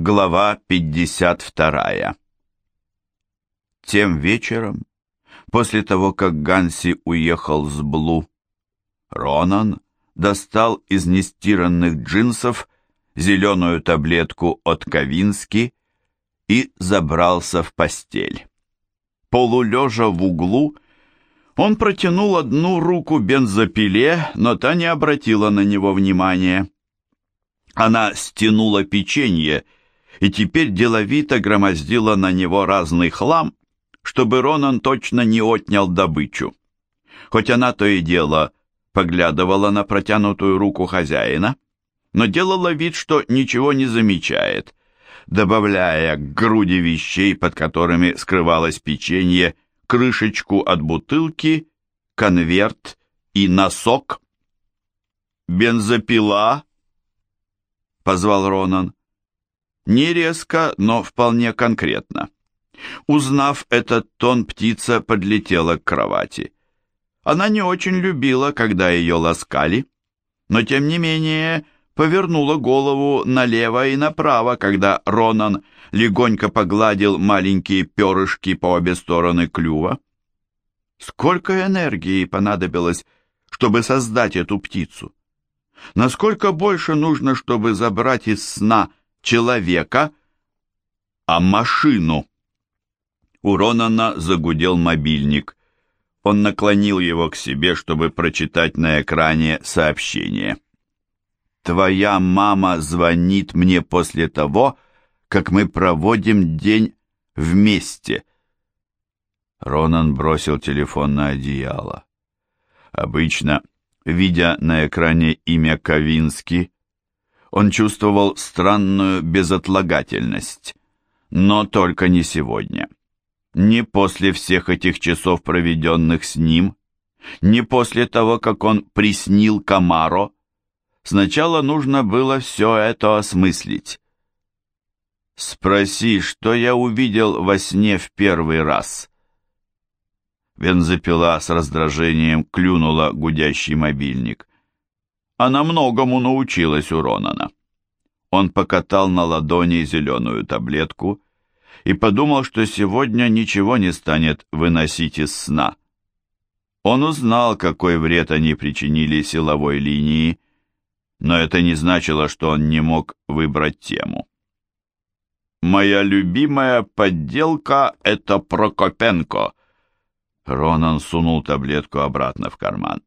Глава 52 Тем вечером, после того, как Ганси уехал с Блу, Ронан достал из нестиранных джинсов зеленую таблетку от Кавински и забрался в постель. Полулежа в углу, он протянул одну руку бензопиле, но та не обратила на него внимания. Она стянула печенье и теперь деловито громоздила на него разный хлам, чтобы Ронан точно не отнял добычу. Хоть она то и дело поглядывала на протянутую руку хозяина, но делала вид, что ничего не замечает, добавляя к груди вещей, под которыми скрывалось печенье, крышечку от бутылки, конверт и носок. «Бензопила?» — позвал Ронан. Не резко, но вполне конкретно. Узнав этот тон, птица подлетела к кровати. Она не очень любила, когда ее ласкали, но тем не менее повернула голову налево и направо, когда Ронан легонько погладил маленькие перышки по обе стороны клюва. Сколько энергии понадобилось, чтобы создать эту птицу? Насколько больше нужно, чтобы забрать из сна человека, а машину. У Ронана загудел мобильник. Он наклонил его к себе, чтобы прочитать на экране сообщение. «Твоя мама звонит мне после того, как мы проводим день вместе». Ронан бросил телефон на одеяло. Обычно, видя на экране имя Ковински, он чувствовал странную безотлагательность. Но только не сегодня. Не после всех этих часов, проведенных с ним, не после того, как он приснил Камаро. Сначала нужно было все это осмыслить. «Спроси, что я увидел во сне в первый раз?» Бензопила с раздражением клюнула гудящий мобильник. Она многому научилась у Ронана. Он покатал на ладони зеленую таблетку и подумал, что сегодня ничего не станет выносить из сна. Он узнал, какой вред они причинили силовой линии, но это не значило, что он не мог выбрать тему. «Моя любимая подделка — это Прокопенко», Ронан сунул таблетку обратно в карман.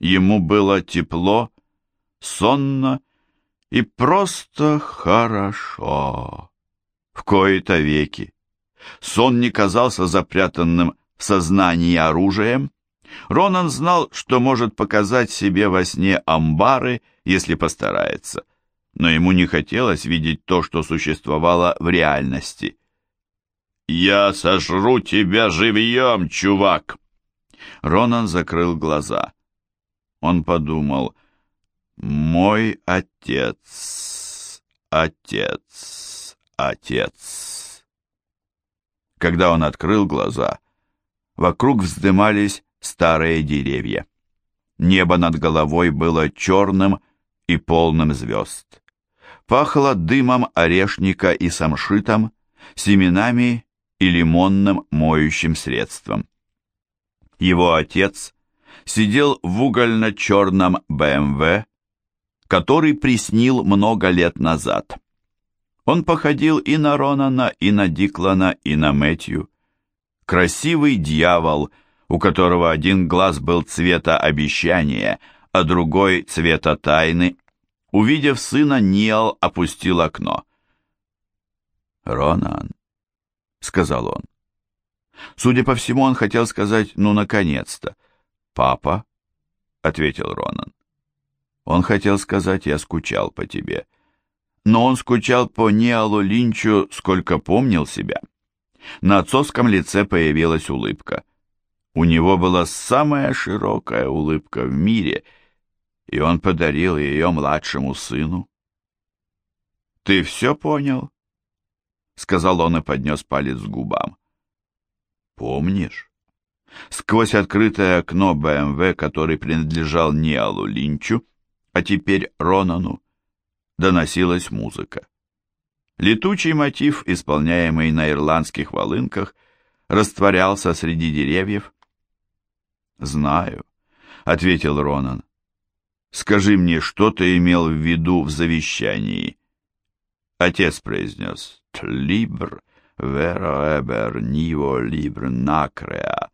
Ему было тепло сонно и просто хорошо. В кои-то веки. Сон не казался запрятанным в сознании оружием. Ронан знал, что может показать себе во сне амбары, если постарается, но ему не хотелось видеть то, что существовало в реальности. «Я сожру тебя живьем, чувак!» Ронан закрыл глаза. Он подумал, мой отец, отец, отец. Когда он открыл глаза, вокруг вздымались старые деревья. Небо над головой было черным и полным звезд. Пахло дымом орешника и самшитом, семенами и лимонным моющим средством. Его отец сидел в угольно-черном БМВ, который приснил много лет назад. Он походил и на Ронана, и на Диклана, и на Мэтью. Красивый дьявол, у которого один глаз был цвета обещания, а другой цвета тайны. Увидев сына, Ниал опустил окно. «Ронан», — сказал он. Судя по всему, он хотел сказать «ну, наконец-то». «Папа», — ответил Ронан. Он хотел сказать «я скучал по тебе». Но он скучал по Ниалу Линчу, сколько помнил себя. На отцовском лице появилась улыбка. У него была самая широкая улыбка в мире, и он подарил ее младшему сыну. «Ты все понял?» — сказал он и поднес палец к губам. «Помнишь?» Сквозь открытое окно БМВ, который принадлежал Ниалу Линчу, а теперь Ронану, доносилась музыка. Летучий мотив, исполняемый на ирландских волынках, растворялся среди деревьев. «Знаю», — ответил Ронан. «Скажи мне, что ты имел в виду в завещании?» Отец произнес «Тлибр веро эбер ниво либр накреа».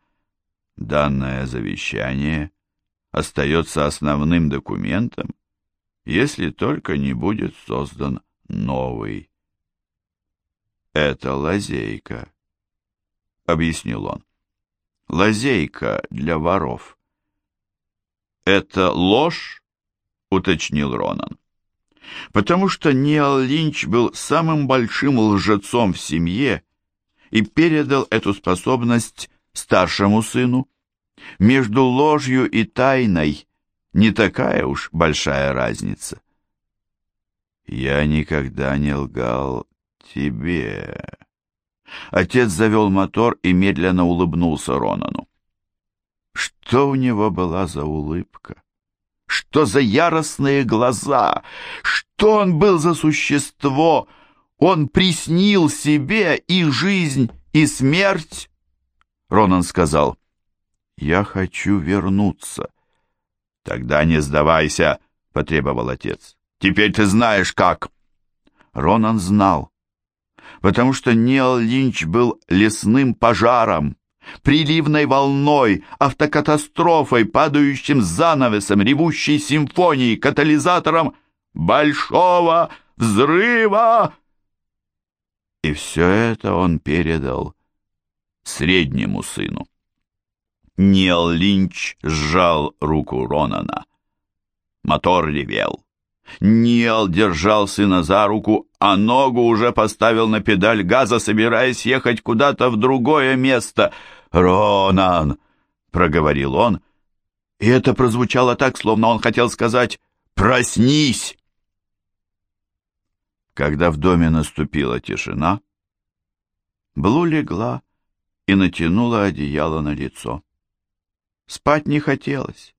Данное завещание остается основным документом, если только не будет создан новый. «Это лазейка», — объяснил он. «Лазейка для воров». «Это ложь?» — уточнил Ронан. «Потому что Ниал Линч был самым большим лжецом в семье и передал эту способность старшему сыну. Между ложью и тайной не такая уж большая разница». «Я никогда не лгал тебе». Отец завел мотор и медленно улыбнулся Ронану. Что у него была за улыбка? Что за яростные глаза? Что он был за существо? Он приснил себе и жизнь, и смерть? Ронан сказал, «Я хочу вернуться». «Тогда не сдавайся», — потребовал отец. «Теперь ты знаешь, как». Ронан знал, потому что Ниал Линч был лесным пожаром, приливной волной, автокатастрофой, падающим занавесом, ревущей симфонией, катализатором большого взрыва. И все это он передал среднему сыну. Нил Линч сжал руку Ронана. Мотор ревел. Ниал держал сына за руку, а ногу уже поставил на педаль газа, собираясь ехать куда-то в другое место — «Ронан!» — проговорил он, и это прозвучало так, словно он хотел сказать «Проснись!». Когда в доме наступила тишина, Блу легла и натянула одеяло на лицо. Спать не хотелось.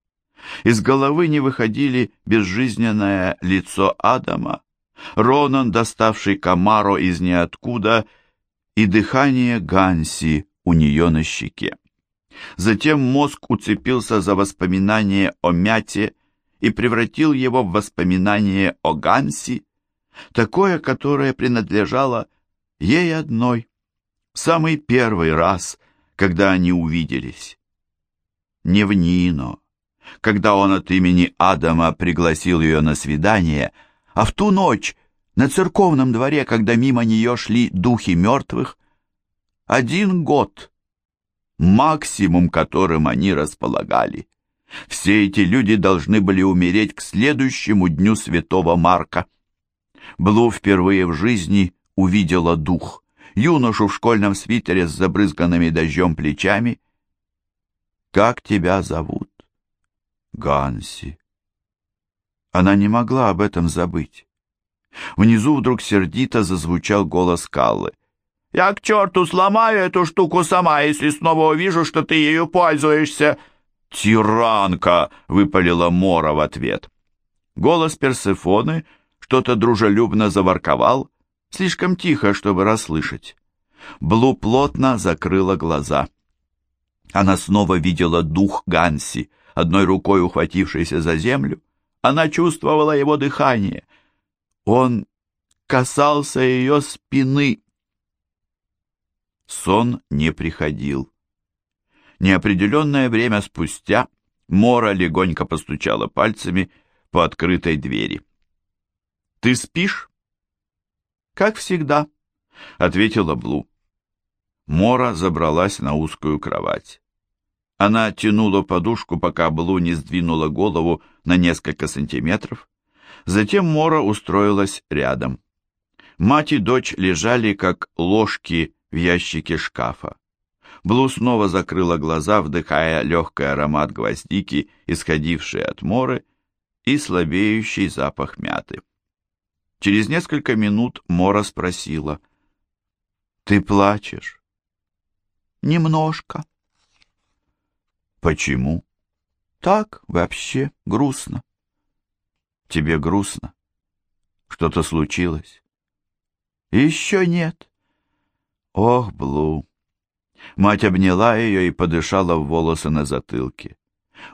Из головы не выходили безжизненное лицо Адама, Ронан, доставший Камаро из ниоткуда, и дыхание Ганси, у нее на щеке. Затем мозг уцепился за воспоминание о мяте и превратил его в воспоминание о Ганси, такое, которое принадлежало ей одной, самый первый раз, когда они увиделись. Не в Нино, когда он от имени Адама пригласил ее на свидание, а в ту ночь на церковном дворе, когда мимо нее шли духи мертвых, один год, максимум, которым они располагали. Все эти люди должны были умереть к следующему дню святого Марка. Блу впервые в жизни увидела дух, юношу в школьном свитере с забрызганными дождем плечами. «Как тебя зовут?» «Ганси». Она не могла об этом забыть. Внизу вдруг сердито зазвучал голос Каллы. Я к черту сломаю эту штуку сама, если снова увижу, что ты ею пользуешься». «Тиранка!» — выпалила Мора в ответ. Голос Персефоны что-то дружелюбно заворковал, слишком тихо, чтобы расслышать. Блу плотно закрыла глаза. Она снова видела дух Ганси, одной рукой ухватившийся за землю. Она чувствовала его дыхание. Он касался ее спины. Сон не приходил. Неопределенное время спустя Мора легонько постучала пальцами по открытой двери. «Ты спишь?» «Как всегда», — ответила Блу. Мора забралась на узкую кровать. Она тянула подушку, пока Блу не сдвинула голову на несколько сантиметров. Затем Мора устроилась рядом. Мать и дочь лежали, как ложки в ящике шкафа. Блу снова закрыла глаза, вдыхая легкий аромат гвоздики, исходивший от моры, и слабеющий запах мяты. Через несколько минут Мора спросила, «Ты плачешь?» «Немножко». «Почему?» «Так, вообще, грустно». «Тебе грустно? Что-то случилось?» Еще нет. Ох, Блу. Мать обняла ее и подышала в волосы на затылке.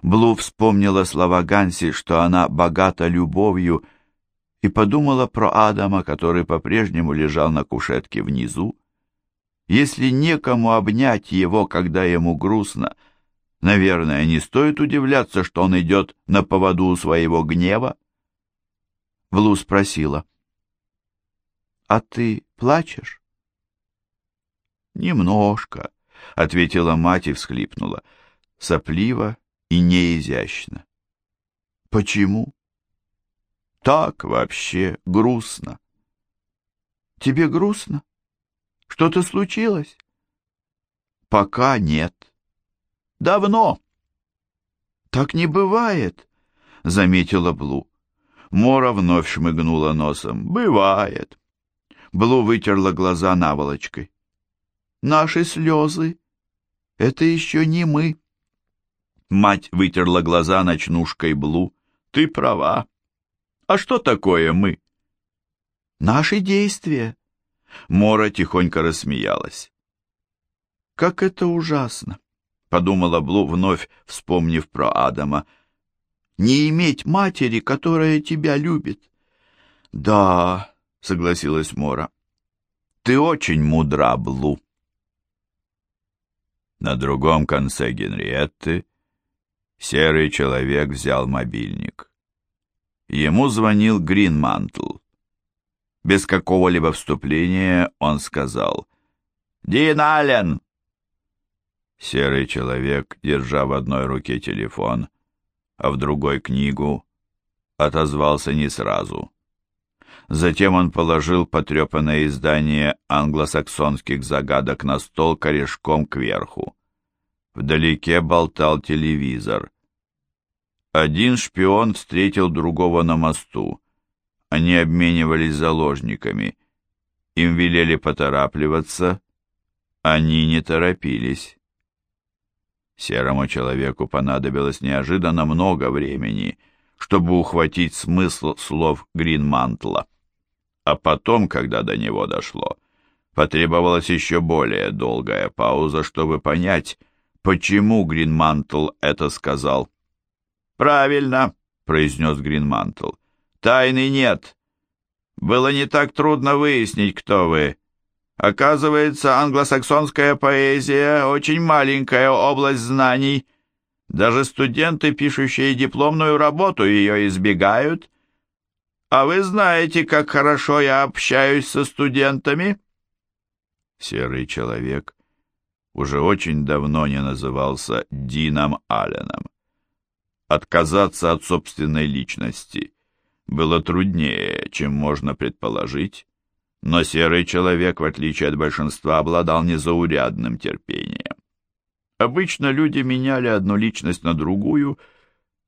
Блу вспомнила слова Ганси, что она богата любовью, и подумала про Адама, который по-прежнему лежал на кушетке внизу. Если некому обнять его, когда ему грустно, наверное, не стоит удивляться, что он идет на поводу своего гнева. Блу спросила, «А ты плачешь?» «Немножко», — ответила мать и всхлипнула, сопливо и неизящно. «Почему?» «Так вообще грустно». «Тебе грустно? Что-то случилось?» «Пока нет». «Давно». «Так не бывает», — заметила Блу. Мора вновь шмыгнула носом. «Бывает». Блу вытерла глаза наволочкой. «Наши слезы — это еще не мы». Мать вытерла глаза ночнушкой Блу. «Ты права. А что такое мы?» «Наши действия». Мора тихонько рассмеялась. «Как это ужасно!» — подумала Блу, вновь вспомнив про Адама. «Не иметь матери, которая тебя любит». «Да», — согласилась Мора, — «ты очень мудра, Блу». На другом конце Генриетты Серый человек взял мобильник. Ему звонил Гринмантл. Без какого-либо вступления он сказал «Дин Аллен!» Серый человек, держа в одной руке телефон, а в другой книгу, отозвался не сразу. Затем он положил потрепанное издание англосаксонских загадок на стол корешком кверху. Вдалеке болтал телевизор. Один шпион встретил другого на мосту. Они обменивались заложниками. Им велели поторапливаться. Они не торопились. Серому человеку понадобилось неожиданно много времени, чтобы ухватить смысл слов Гринмантла. А потом, когда до него дошло, потребовалась еще более долгая пауза, чтобы понять, почему Гринмантл это сказал. «Правильно», — произнес Гринмантл. «Тайны нет. Было не так трудно выяснить, кто вы. Оказывается, англосаксонская поэзия — очень маленькая область знаний. Даже студенты, пишущие дипломную работу, ее избегают. А вы знаете, как хорошо я общаюсь со студентами?» Серый человек уже очень давно не назывался Дином Алленом. Отказаться от собственной личности было труднее, чем можно предположить, но серый человек, в отличие от большинства, обладал незаурядным терпением. Обычно люди меняли одну личность на другую,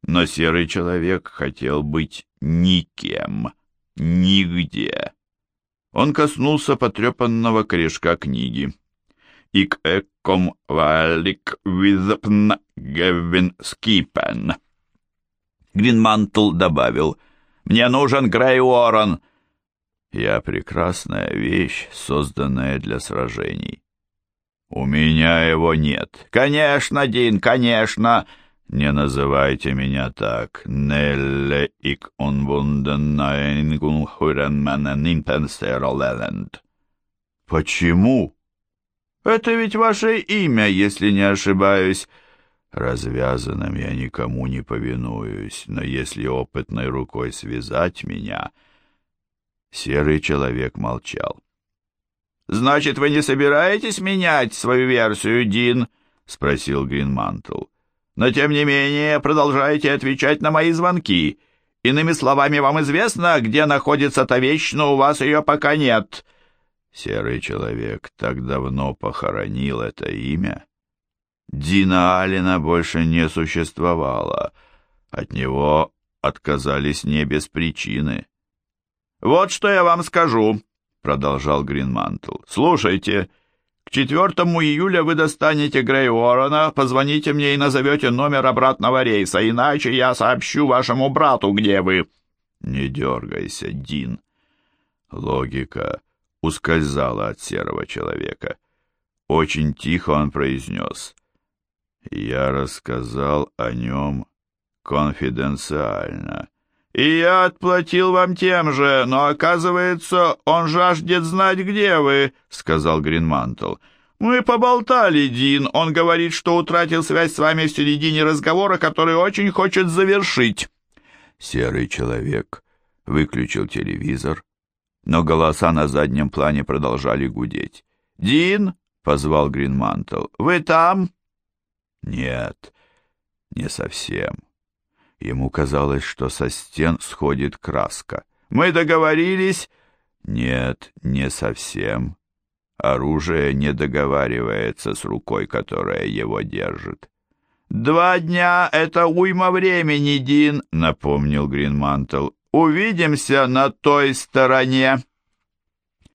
но серый человек хотел быть никем, нигде. Он коснулся потрепанного корешка книги ик экком валик визпн гевин скипен. Гринмантл добавил, «Мне нужен Грей Уоррен». «Я прекрасная вещь, созданная для сражений». «У меня его нет». «Конечно, Дин, конечно!» «Не называйте меня так. Нелле ик унвунденнайнгунхуренменен «Почему?» Это ведь ваше имя, если не ошибаюсь. Развязанным я никому не повинуюсь, но если опытной рукой связать меня... Серый человек молчал. «Значит, вы не собираетесь менять свою версию, Дин?» — спросил Гринмантл. «Но, тем не менее, продолжайте отвечать на мои звонки. Иными словами, вам известно, где находится та вещь, но у вас ее пока нет». Серый человек так давно похоронил это имя. Дина Алина больше не существовало. От него отказались не без причины. «Вот что я вам скажу», — продолжал Гринмантл. «Слушайте, к 4 июля вы достанете Грей Уоррена, позвоните мне и назовете номер обратного рейса, иначе я сообщу вашему брату, где вы». «Не дергайся, Дин. Логика ускользала от серого человека. Очень тихо он произнес. «Я рассказал о нем конфиденциально». «И я отплатил вам тем же, но, оказывается, он жаждет знать, где вы», — сказал Гринмантл. «Мы поболтали, Дин. Он говорит, что утратил связь с вами в середине разговора, который очень хочет завершить». Серый человек выключил телевизор, но голоса на заднем плане продолжали гудеть. «Дин!» — позвал Гринмантл. «Вы там?» «Нет, не совсем». Ему казалось, что со стен сходит краска. «Мы договорились?» «Нет, не совсем. Оружие не договаривается с рукой, которая его держит». «Два дня — это уйма времени, Дин», — напомнил Гринмантл. «Увидимся на той стороне».